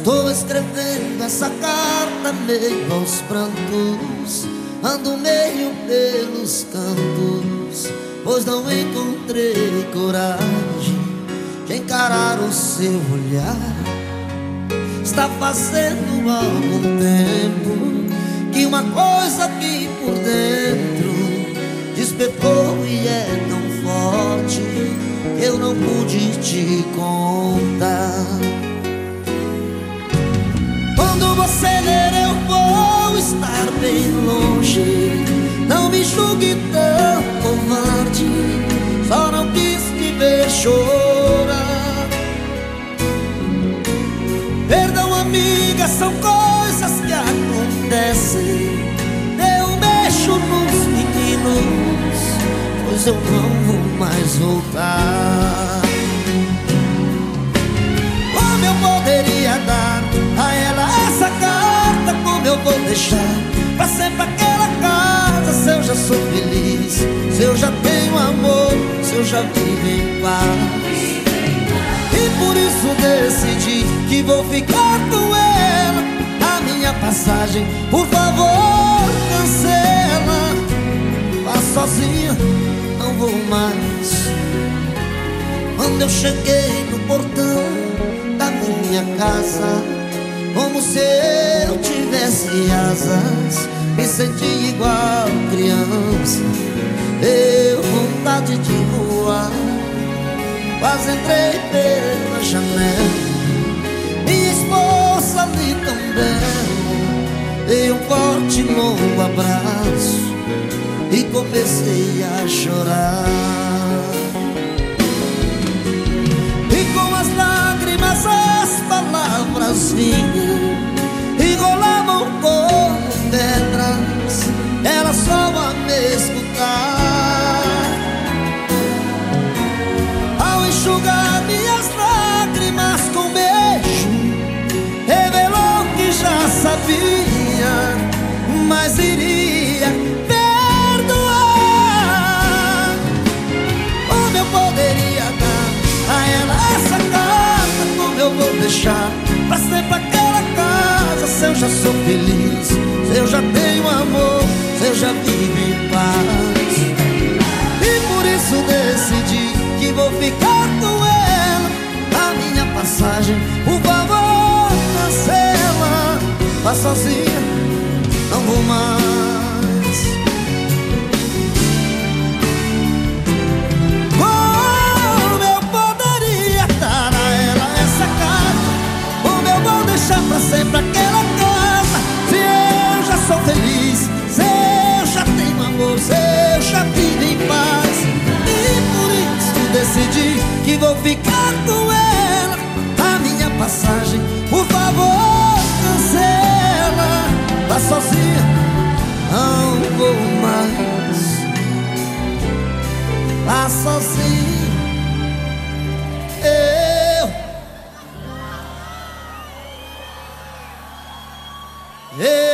Estou escrevendo essa carta meio aos prantos Ando meio pelos cantos Pois não encontrei coragem Encarar o seu olhar. Está fazendo algum tempo Que uma coisa aqui por dentro Despertou e é tão forte eu não pude te contar. Você ler eu vou estar bem longe. Não me julgue tão covarde. Só não quis me ver chorar Perdão amiga, são coisas que acontecem. Eu mexo nos meninos Pois eu não vou mais voltar. Como eu poderia dar a ela eu vou deixar Pra sempre aquela casa? Se eu já sou feliz Se eu já tenho amor Se eu já vivo em paz. E por isso decidi Que vou ficar com ela A minha passagem Por favor, cancela. Vá sozinha Não vou mais. Quando eu cheguei no portão Da minha casa como se eu tivesse asas Me senti igual criança. Deu vontade de voar. Quase entrei pela janela ali também. Dei um forte longo abraço E comecei a chorar. E com as lágrimas as palavras vinham mas iria perdoar. Como eu poderia dar a ela essa casa? Como eu vou deixar pra sempre aquela casa? Se eu já sou feliz, se eu já tenho amor, se eu já vivo em paz. E por isso decidi que vou ficar com ela. A minha passagem, cancela. Vá sozinha não vou mais. Como eu poderia dar a ela essa casa? Como eu vou deixar pra sempre aquela casa? Se eu já sou feliz, se eu já tenho amor, se eu já vivo em paz. E por isso decidi que vou ficar com ela. A minha passagem, por favor, sozinha Não vou mais. Lá sozinho Eu. Eu.